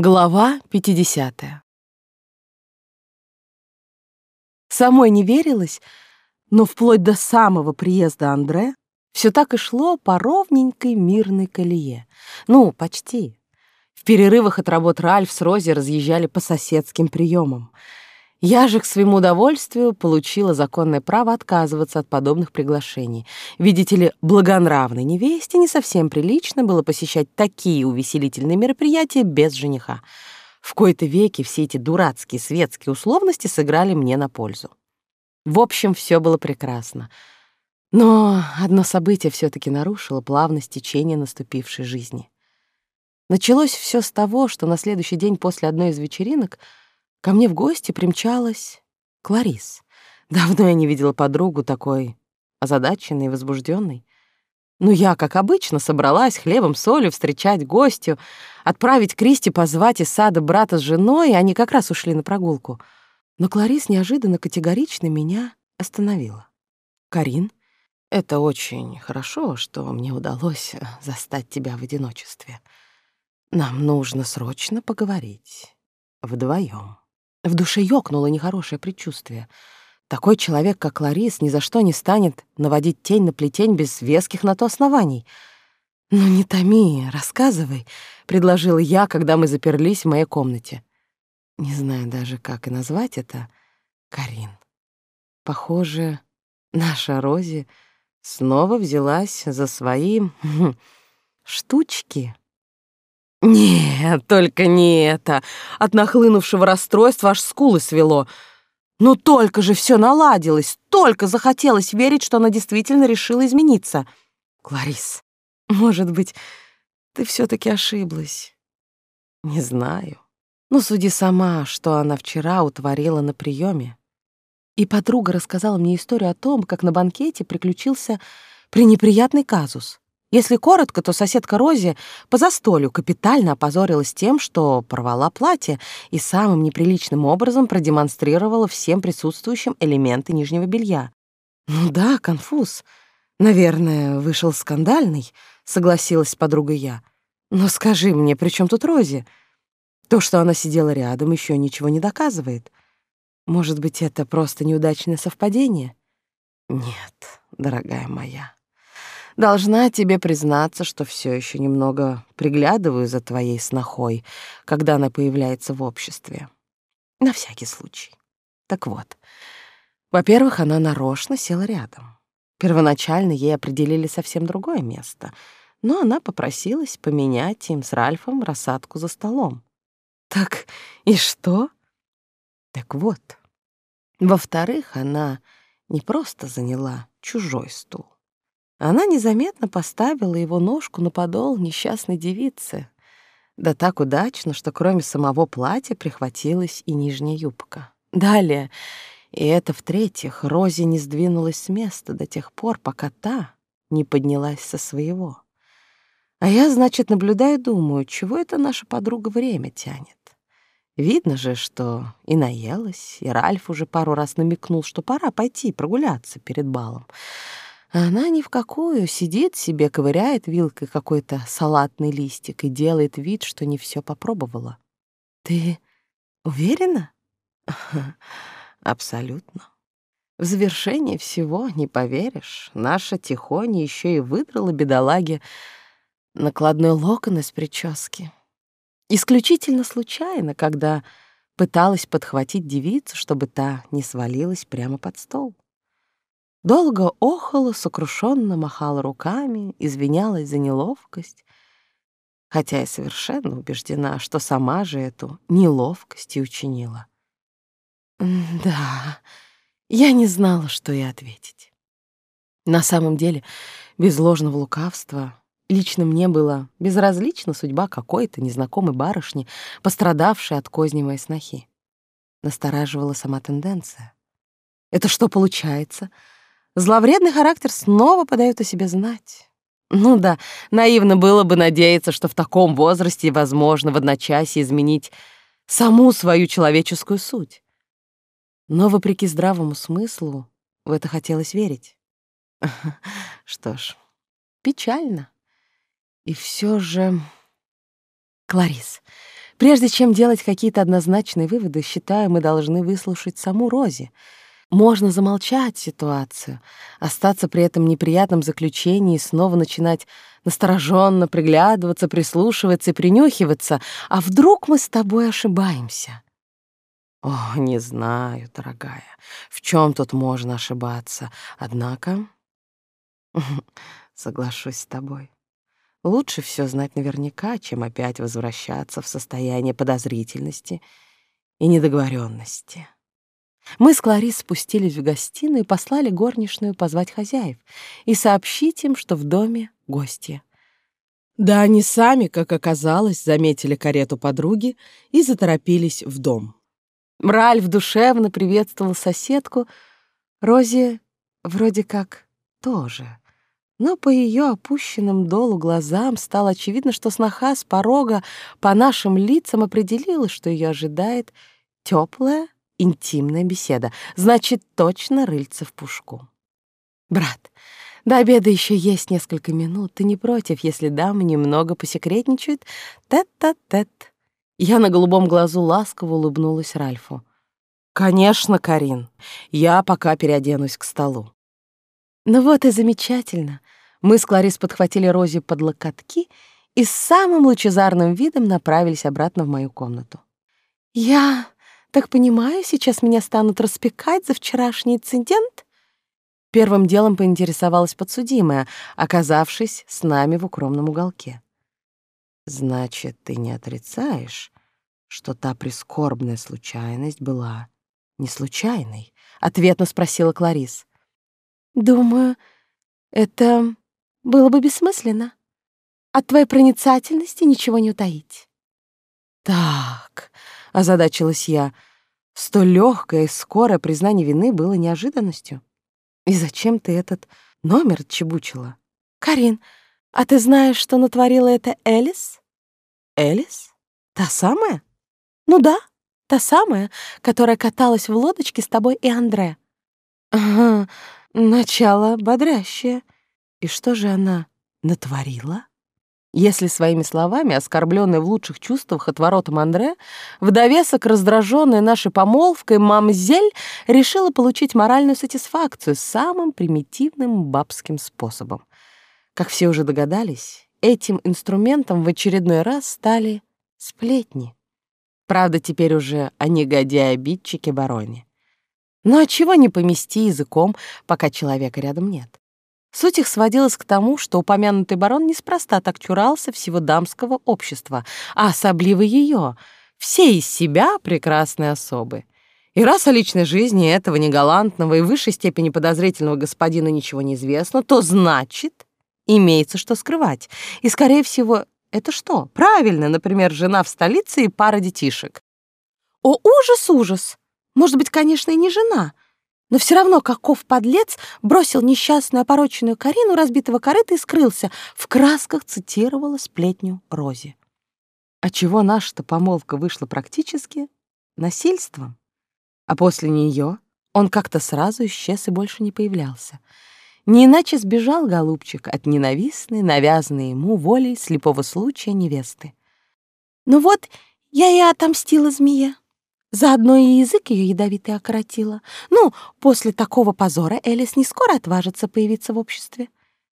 Глава 50. Самой не верилось, но вплоть до самого приезда Андре все так и шло по ровненькой мирной колее. Ну, почти. В перерывах от работ Ральф с Рози разъезжали по соседским приемам — я же к своему удовольствию получила законное право отказываться от подобных приглашений. Видите ли, благонравной невесте не совсем прилично было посещать такие увеселительные мероприятия без жениха. В кои-то веки все эти дурацкие светские условности сыграли мне на пользу. В общем, все было прекрасно. Но одно событие все таки нарушило плавность течения наступившей жизни. Началось все с того, что на следующий день после одной из вечеринок — Ко мне в гости примчалась Кларис. Давно я не видела подругу такой озадаченной и возбужденной. Ну, я, как обычно, собралась хлебом, солью встречать гостю, отправить Кристи позвать из сада брата с женой, и они как раз ушли на прогулку. Но Кларис неожиданно категорично меня остановила. «Карин, это очень хорошо, что мне удалось застать тебя в одиночестве. Нам нужно срочно поговорить. Вдвоем. В душе ёкнуло нехорошее предчувствие. Такой человек, как Ларис, ни за что не станет наводить тень на плетень без веских на то оснований. «Ну не томи, рассказывай», — предложила я, когда мы заперлись в моей комнате. Не знаю даже, как и назвать это. Карин. Похоже, наша Рози снова взялась за свои хм, штучки. Нет, только не это. От нахлынувшего расстройства аж скулы свело. Ну только же все наладилось, только захотелось верить, что она действительно решила измениться. Кларис, может быть, ты все таки ошиблась? Не знаю. Ну, суди сама, что она вчера утворила на приеме. И подруга рассказала мне историю о том, как на банкете приключился пренеприятный казус. Если коротко, то соседка Рози по застолью капитально опозорилась тем, что порвала платье и самым неприличным образом продемонстрировала всем присутствующим элементы нижнего белья. «Ну да, конфуз. Наверное, вышел скандальный», — согласилась с подругой я. «Но скажи мне, при чем тут Рози? То, что она сидела рядом, еще ничего не доказывает. Может быть, это просто неудачное совпадение?» «Нет, дорогая моя». Должна тебе признаться, что все еще немного приглядываю за твоей снохой, когда она появляется в обществе. На всякий случай. Так вот, во-первых, она нарочно села рядом. Первоначально ей определили совсем другое место, но она попросилась поменять им с Ральфом рассадку за столом. Так и что? Так вот. Во-вторых, она не просто заняла чужой стул. Она незаметно поставила его ножку на подол несчастной девицы. Да так удачно, что кроме самого платья прихватилась и нижняя юбка. Далее, и это в-третьих, Рози не сдвинулась с места до тех пор, пока та не поднялась со своего. А я, значит, наблюдаю думаю, чего это наша подруга время тянет. Видно же, что и наелась, и Ральф уже пару раз намекнул, что пора пойти прогуляться перед балом. А она ни в какую, сидит себе, ковыряет вилкой какой-то салатный листик и делает вид, что не все попробовала. Ты уверена? Абсолютно. В завершение всего, не поверишь, наша Тихоня еще и выдрала бедолаге накладной локон из прически. Исключительно случайно, когда пыталась подхватить девицу, чтобы та не свалилась прямо под стол. Долго охала, сокрушенно махала руками, извинялась за неловкость, хотя я совершенно убеждена, что сама же эту неловкость и учинила. Да, я не знала, что и ответить. На самом деле, без ложного лукавства, лично мне было безразлична судьба какой-то незнакомой барышни, пострадавшей от козни моей снохи. Настораживала сама тенденция. Это что получается — Зловредный характер снова подает о себе знать. Ну да, наивно было бы надеяться, что в таком возрасте возможно в одночасье изменить саму свою человеческую суть. Но, вопреки здравому смыслу, в это хотелось верить. Что ж, печально. И все же... Кларис, Прежде чем делать какие-то однозначные выводы, считаю, мы должны выслушать саму Рози. Можно замолчать ситуацию, остаться при этом неприятном заключении и снова начинать настороженно приглядываться, прислушиваться и принюхиваться. А вдруг мы с тобой ошибаемся? О, не знаю, дорогая, в чем тут можно ошибаться. Однако, соглашусь с тобой. Лучше все знать наверняка, чем опять возвращаться в состояние подозрительности и недоговоренности. Мы с Кларис спустились в гостиную и послали горничную позвать хозяев и сообщить им, что в доме гости. Да они сами, как оказалось, заметили карету подруги и заторопились в дом. Ральф душевно приветствовал соседку, Рози вроде как тоже. Но по ее опущенным долу глазам стало очевидно, что сноха с порога по нашим лицам определила, что ее ожидает теплая, интимная беседа. Значит, точно рыльце в пушку. «Брат, до обеда еще есть несколько минут. Ты не против, если дамы немного посекретничают? Тет-а-тет». -тет. Я на голубом глазу ласково улыбнулась Ральфу. «Конечно, Карин. Я пока переоденусь к столу». «Ну вот и замечательно». Мы с Кларис подхватили Рози под локотки и с самым лучезарным видом направились обратно в мою комнату. «Я так понимаю, сейчас меня станут распекать за вчерашний инцидент?» Первым делом поинтересовалась подсудимая, оказавшись с нами в укромном уголке. Значит, ты не отрицаешь, что та прискорбная случайность была не случайной? Ответно спросила Кларис. Думаю, это было бы бессмысленно. От твоей проницательности ничего не утаить. Так, озадачилась я. Столь легкое и скорое признание вины было неожиданностью. И зачем ты этот номер чебучила? Карин, а ты знаешь, что натворила это Элис? Элис? Та самая? Ну да, та самая, которая каталась в лодочке с тобой и Андре. Ага, начало бодрящее. И что же она натворила? Если своими словами, оскорбленная в лучших чувствах отворотом Андре, в довесок раздраженная нашей помолвкой, мамзель решила получить моральную сатисфакцию самым примитивным бабским способом. Как все уже догадались, этим инструментом в очередной раз стали сплетни. Правда, теперь уже о негодяе-обидчике бароне. Но отчего не помести языком, пока человека рядом нет? Суть их сводилась к тому, что упомянутый барон неспроста так чурался всего дамского общества, а особливо ее, все из себя прекрасные особы. И раз о личной жизни этого негалантного и высшей степени подозрительного господина ничего не известно, то значит, имеется что скрывать. И, скорее всего, это что? Правильно, например, жена в столице и пара детишек. О, ужас, ужас! Может быть, конечно, и не жена, но все равно каков подлец бросил несчастную опороченную Карину разбитого корыта и скрылся, в красках цитировала сплетню Рози. А чего наша-то помолвка вышла практически насильством? А после нее он как-то сразу исчез и больше не появлялся. Не иначе сбежал голубчик от ненавистной, навязанной ему волей слепого случая невесты. Ну вот, я и отомстила змея. Заодно и язык ее ядовитый окоротила. Ну, после такого позора Элис не скоро отважится появиться в обществе.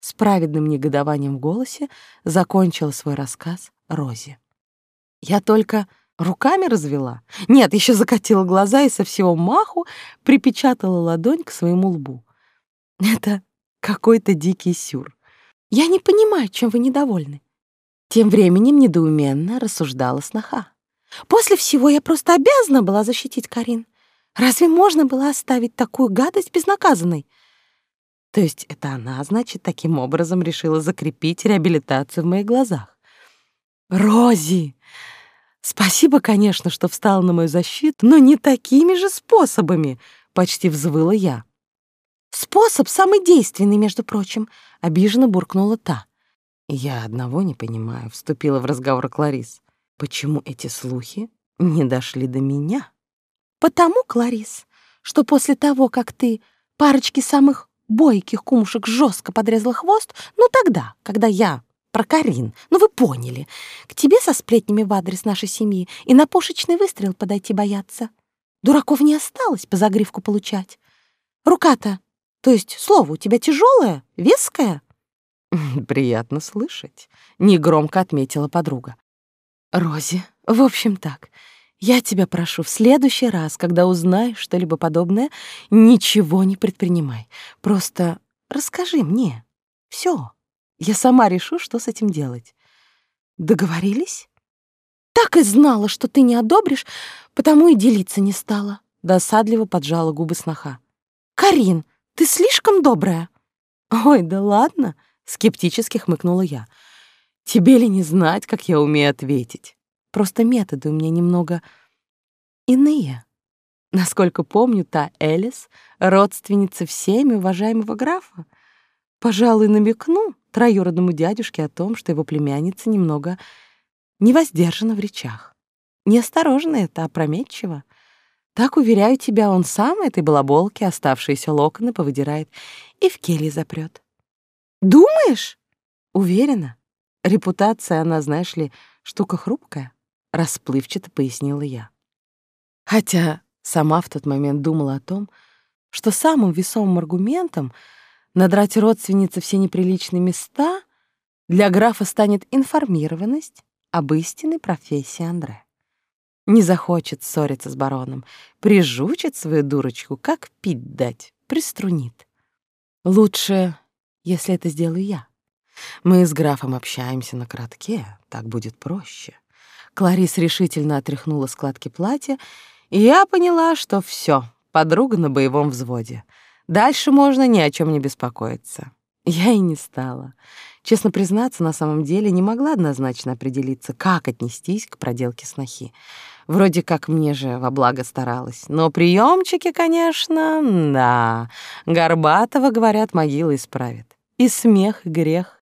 С праведным негодованием в голосе закончила свой рассказ Рози. Я только руками развела. Нет, еще закатила глаза и со всего маху припечатала ладонь к своему лбу. Это какой-то дикий сюр. Я не понимаю, чем вы недовольны. Тем временем недоуменно рассуждала сноха. После всего я просто обязана была защитить Карин. Разве можно было оставить такую гадость безнаказанной? То есть это она, значит, таким образом решила закрепить реабилитацию в моих глазах. Рози! Спасибо, конечно, что встала на мою защиту, но не такими же способами, почти взвыла я. Способ самый действенный, между прочим, обиженно буркнула та. Я одного не понимаю, вступила в разговор Кларис. Почему эти слухи не дошли до меня? Потому, Кларис, что после того, как ты парочке самых бойких кумушек жестко подрезала хвост, ну тогда, когда я Про Карин. Ну, вы поняли. К тебе со сплетнями в адрес нашей семьи и на пушечный выстрел подойти боятся. Дураков не осталось по загривку получать. Рука-то, то есть слово у тебя тяжелое, веское? Приятно слышать, негромко отметила подруга. Рози, в общем так, я тебя прошу, в следующий раз, когда узнаешь что-либо подобное, ничего не предпринимай. Просто расскажи мне. Все. Я сама решу, что с этим делать. Договорились? Так и знала, что ты не одобришь, потому и делиться не стала. Досадливо поджала губы сноха. Карин, ты слишком добрая. Ой, да ладно, скептически хмыкнула я. Тебе ли не знать, как я умею ответить? Просто методы у меня немного иные. Насколько помню, та Элис — родственница всеми уважаемого графа. Пожалуй, намекну троюродному дядюшке о том, что его племянница немного невоздержана в речах. Неосторожно это, опрометчиво. Так, уверяю тебя, он сам этой балаболке оставшиеся локоны повыдирает и в келье запрет. Думаешь? Уверена. Репутация, она, знаешь ли, штука хрупкая расплывчато пояснила я. Хотя сама в тот момент думала о том, что самым весомым аргументом надрать родственнице все неприличные места для графа станет информированность об истинной профессии Андре. Не захочет ссориться с бароном, прижучит свою дурочку, как пить дать, приструнит. Лучше, если это сделаю я. Мы с графом общаемся на коротке, так будет проще. Кларис решительно отряхнула складки платья, и я поняла, что все, подруга на боевом взводе. Дальше можно ни о чем не беспокоиться. Я и не стала. Честно признаться, на самом деле не могла однозначно определиться, как отнестись к проделке снохи. Вроде как мне же во благо старалась. Но приемчики, конечно, да. Горбатого, говорят, могила исправит. И смех, и грех